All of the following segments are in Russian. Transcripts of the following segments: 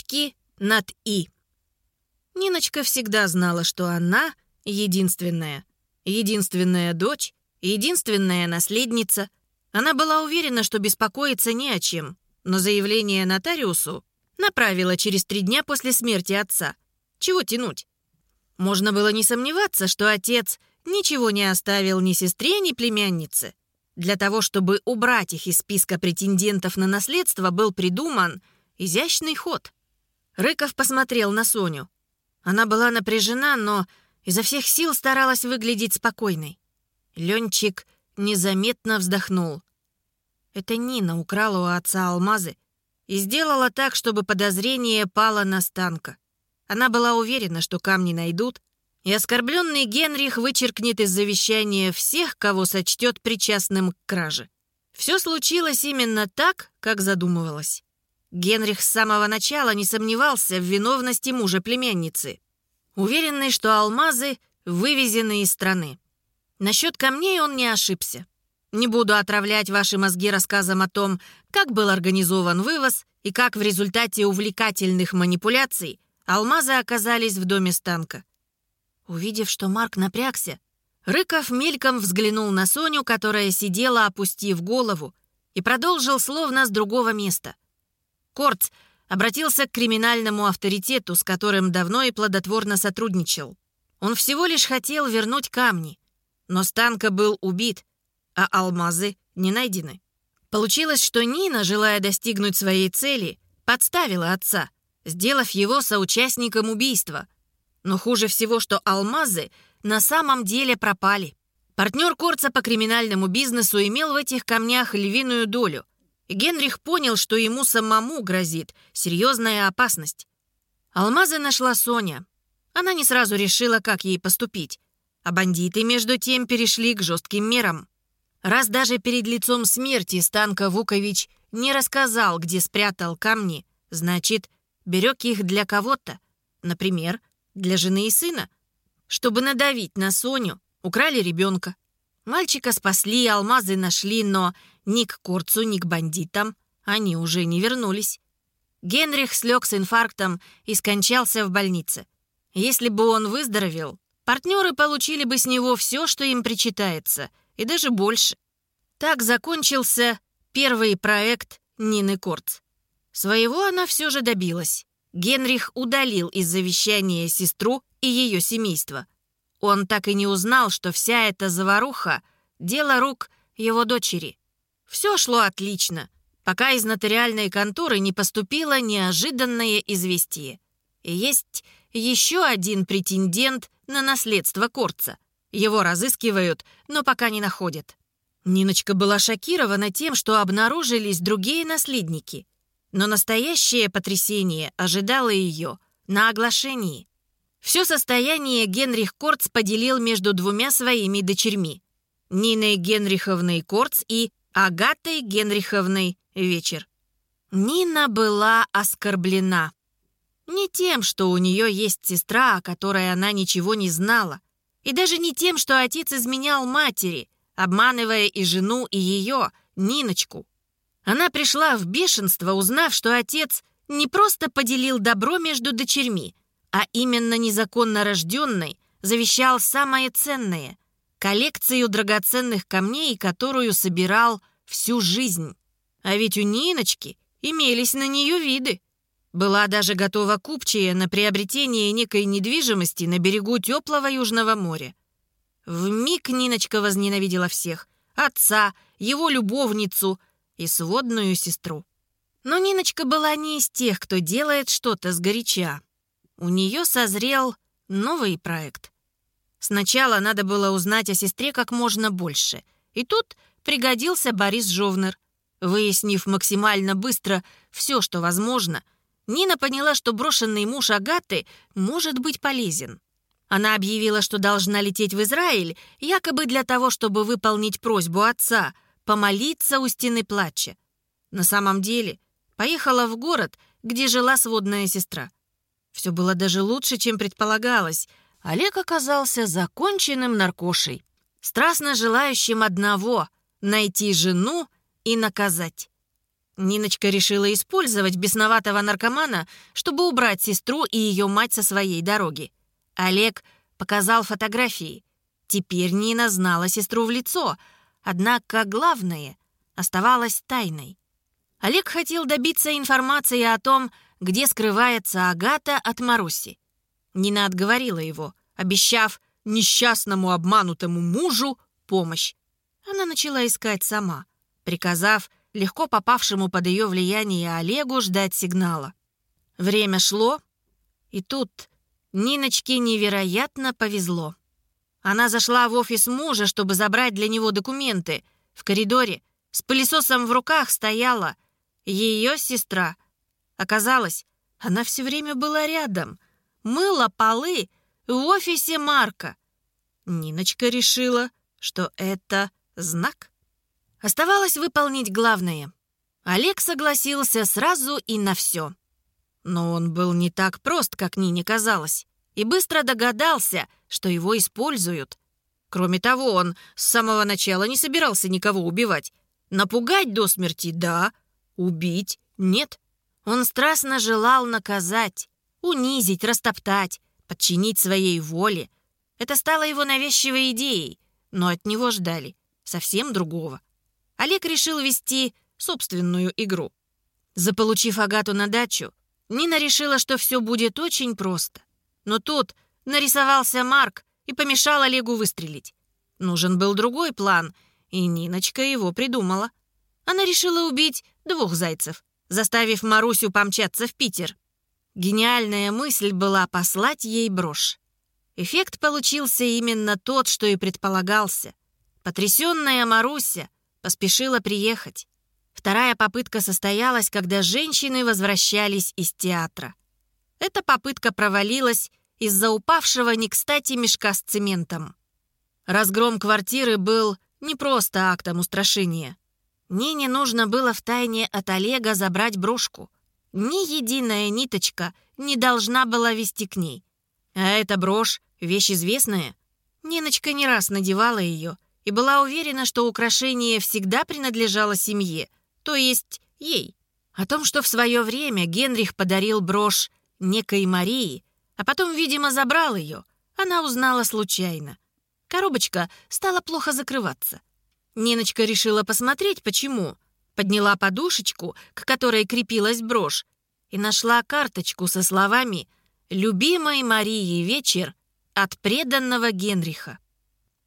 точки над «и». Ниночка всегда знала, что она единственная. Единственная дочь, единственная наследница. Она была уверена, что беспокоиться не о чем, но заявление нотариусу направила через три дня после смерти отца. Чего тянуть? Можно было не сомневаться, что отец ничего не оставил ни сестре, ни племяннице. Для того, чтобы убрать их из списка претендентов на наследство, был придуман изящный ход. Рыков посмотрел на Соню. Она была напряжена, но изо всех сил старалась выглядеть спокойной. Ленчик незаметно вздохнул. Это Нина украла у отца алмазы и сделала так, чтобы подозрение пало на Станка. Она была уверена, что камни найдут, и оскорбленный Генрих вычеркнет из завещания всех, кого сочтет причастным к краже. Все случилось именно так, как задумывалось. Генрих с самого начала не сомневался в виновности мужа племянницы, уверенный, что алмазы вывезены из страны. Насчет камней он не ошибся. Не буду отравлять ваши мозги рассказом о том, как был организован вывоз и как в результате увлекательных манипуляций алмазы оказались в доме Станка. Увидев, что Марк напрягся, Рыков мельком взглянул на Соню, которая сидела, опустив голову, и продолжил словно с другого места. Корц обратился к криминальному авторитету, с которым давно и плодотворно сотрудничал. Он всего лишь хотел вернуть камни, но Станка был убит, а алмазы не найдены. Получилось, что Нина, желая достигнуть своей цели, подставила отца, сделав его соучастником убийства. Но хуже всего, что алмазы на самом деле пропали. Партнер Корца по криминальному бизнесу имел в этих камнях львиную долю, Генрих понял, что ему самому грозит серьезная опасность. Алмазы нашла Соня. Она не сразу решила, как ей поступить. А бандиты, между тем, перешли к жестким мерам. Раз даже перед лицом смерти Станка Вукович не рассказал, где спрятал камни, значит, берег их для кого-то, например, для жены и сына. Чтобы надавить на Соню, украли ребенка. Мальчика спасли, алмазы нашли, но ни к Курцу, ни к бандитам они уже не вернулись. Генрих слег с инфарктом и скончался в больнице. Если бы он выздоровел, партнеры получили бы с него все, что им причитается — и даже больше. Так закончился первый проект Нины Корц. Своего она все же добилась. Генрих удалил из завещания сестру и ее семейство. Он так и не узнал, что вся эта заваруха — дело рук его дочери. Все шло отлично, пока из нотариальной конторы не поступило неожиданное известие. Есть еще один претендент на наследство Корца — его разыскивают, но пока не находят. Ниночка была шокирована тем, что обнаружились другие наследники. Но настоящее потрясение ожидало ее на оглашении. Все состояние Генрих Корц поделил между двумя своими дочерьми. Ниной Генриховной Корц и Агатой Генриховной Вечер. Нина была оскорблена. Не тем, что у нее есть сестра, о которой она ничего не знала, и даже не тем, что отец изменял матери, обманывая и жену, и ее, Ниночку. Она пришла в бешенство, узнав, что отец не просто поделил добро между дочерьми, а именно незаконно рожденной завещал самое ценное — коллекцию драгоценных камней, которую собирал всю жизнь. А ведь у Ниночки имелись на нее виды. Была даже готова купчая на приобретение некой недвижимости на берегу теплого Южного моря. В миг Ниночка возненавидела всех — отца, его любовницу и сводную сестру. Но Ниночка была не из тех, кто делает что-то сгоряча. У нее созрел новый проект. Сначала надо было узнать о сестре как можно больше. И тут пригодился Борис Жовнер. Выяснив максимально быстро все, что возможно — Нина поняла, что брошенный муж Агаты может быть полезен. Она объявила, что должна лететь в Израиль, якобы для того, чтобы выполнить просьбу отца, помолиться у стены плача. На самом деле поехала в город, где жила сводная сестра. Все было даже лучше, чем предполагалось. Олег оказался законченным наркошей, страстно желающим одного — найти жену и наказать. Ниночка решила использовать бесноватого наркомана, чтобы убрать сестру и ее мать со своей дороги. Олег показал фотографии. Теперь Нина знала сестру в лицо, однако главное оставалось тайной. Олег хотел добиться информации о том, где скрывается Агата от Маруси. Нина отговорила его, обещав несчастному обманутому мужу помощь. Она начала искать сама, приказав легко попавшему под ее влияние Олегу ждать сигнала. Время шло, и тут Ниночке невероятно повезло. Она зашла в офис мужа, чтобы забрать для него документы. В коридоре с пылесосом в руках стояла ее сестра. Оказалось, она все время была рядом, мыла полы в офисе Марка. Ниночка решила, что это знак. Оставалось выполнить главное. Олег согласился сразу и на все. Но он был не так прост, как Нине казалось, и быстро догадался, что его используют. Кроме того, он с самого начала не собирался никого убивать. Напугать до смерти — да, убить — нет. Он страстно желал наказать, унизить, растоптать, подчинить своей воле. Это стало его навязчивой идеей, но от него ждали совсем другого. Олег решил вести собственную игру. Заполучив Агату на дачу, Нина решила, что все будет очень просто. Но тут нарисовался Марк и помешал Олегу выстрелить. Нужен был другой план, и Ниночка его придумала. Она решила убить двух зайцев, заставив Марусю помчаться в Питер. Гениальная мысль была послать ей брошь. Эффект получился именно тот, что и предполагался. Потрясенная Маруся поспешила приехать. Вторая попытка состоялась, когда женщины возвращались из театра. Эта попытка провалилась из-за упавшего не кстати мешка с цементом. Разгром квартиры был не просто актом устрашения. Нине нужно было втайне от Олега забрать брошку. Ни единая ниточка не должна была вести к ней. А эта брошь — вещь известная. Ниночка не раз надевала ее — и была уверена, что украшение всегда принадлежало семье, то есть ей. О том, что в свое время Генрих подарил брошь некой Марии, а потом, видимо, забрал ее, она узнала случайно. Коробочка стала плохо закрываться. Ниночка решила посмотреть, почему. Подняла подушечку, к которой крепилась брошь, и нашла карточку со словами «Любимой Марии вечер от преданного Генриха».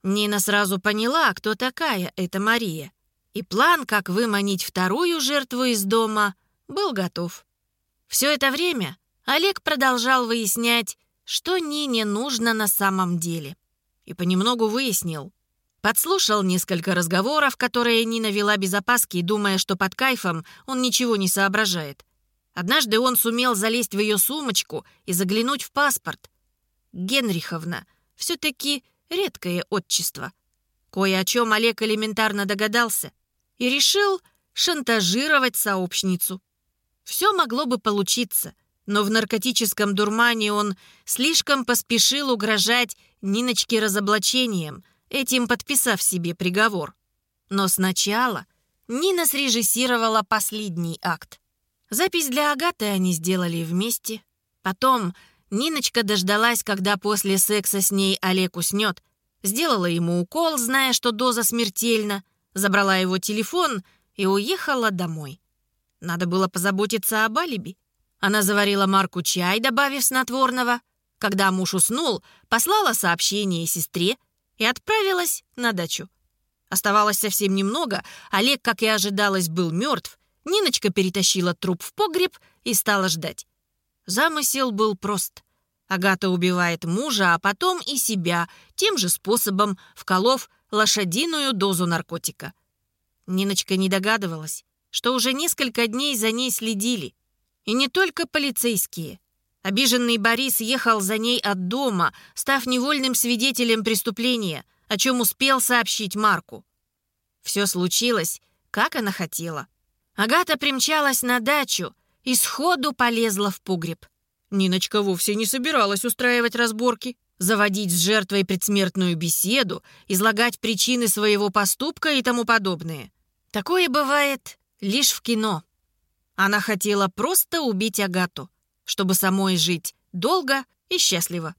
Нина сразу поняла, кто такая эта Мария. И план, как выманить вторую жертву из дома, был готов. Все это время Олег продолжал выяснять, что Нине нужно на самом деле. И понемногу выяснил. Подслушал несколько разговоров, которые Нина вела без опаски, думая, что под кайфом он ничего не соображает. Однажды он сумел залезть в ее сумочку и заглянуть в паспорт. Генриховна все-таки редкое отчество. Кое о чем Олег элементарно догадался и решил шантажировать сообщницу. Все могло бы получиться, но в наркотическом дурмане он слишком поспешил угрожать Ниночке разоблачением, этим подписав себе приговор. Но сначала Нина срежиссировала последний акт. Запись для Агаты они сделали вместе. Потом Ниночка дождалась, когда после секса с ней Олег уснет, сделала ему укол, зная, что доза смертельна, забрала его телефон и уехала домой. Надо было позаботиться об алиби. Она заварила Марку чай, добавив снотворного. Когда муж уснул, послала сообщение сестре и отправилась на дачу. Оставалось совсем немного, Олег, как и ожидалось, был мертв. Ниночка перетащила труп в погреб и стала ждать. Замысел был прост. Агата убивает мужа, а потом и себя, тем же способом, вколов лошадиную дозу наркотика. Ниночка не догадывалась, что уже несколько дней за ней следили. И не только полицейские. Обиженный Борис ехал за ней от дома, став невольным свидетелем преступления, о чем успел сообщить Марку. Все случилось, как она хотела. Агата примчалась на дачу, и сходу полезла в погреб. Ниночка вовсе не собиралась устраивать разборки, заводить с жертвой предсмертную беседу, излагать причины своего поступка и тому подобное. Такое бывает лишь в кино. Она хотела просто убить Агату, чтобы самой жить долго и счастливо.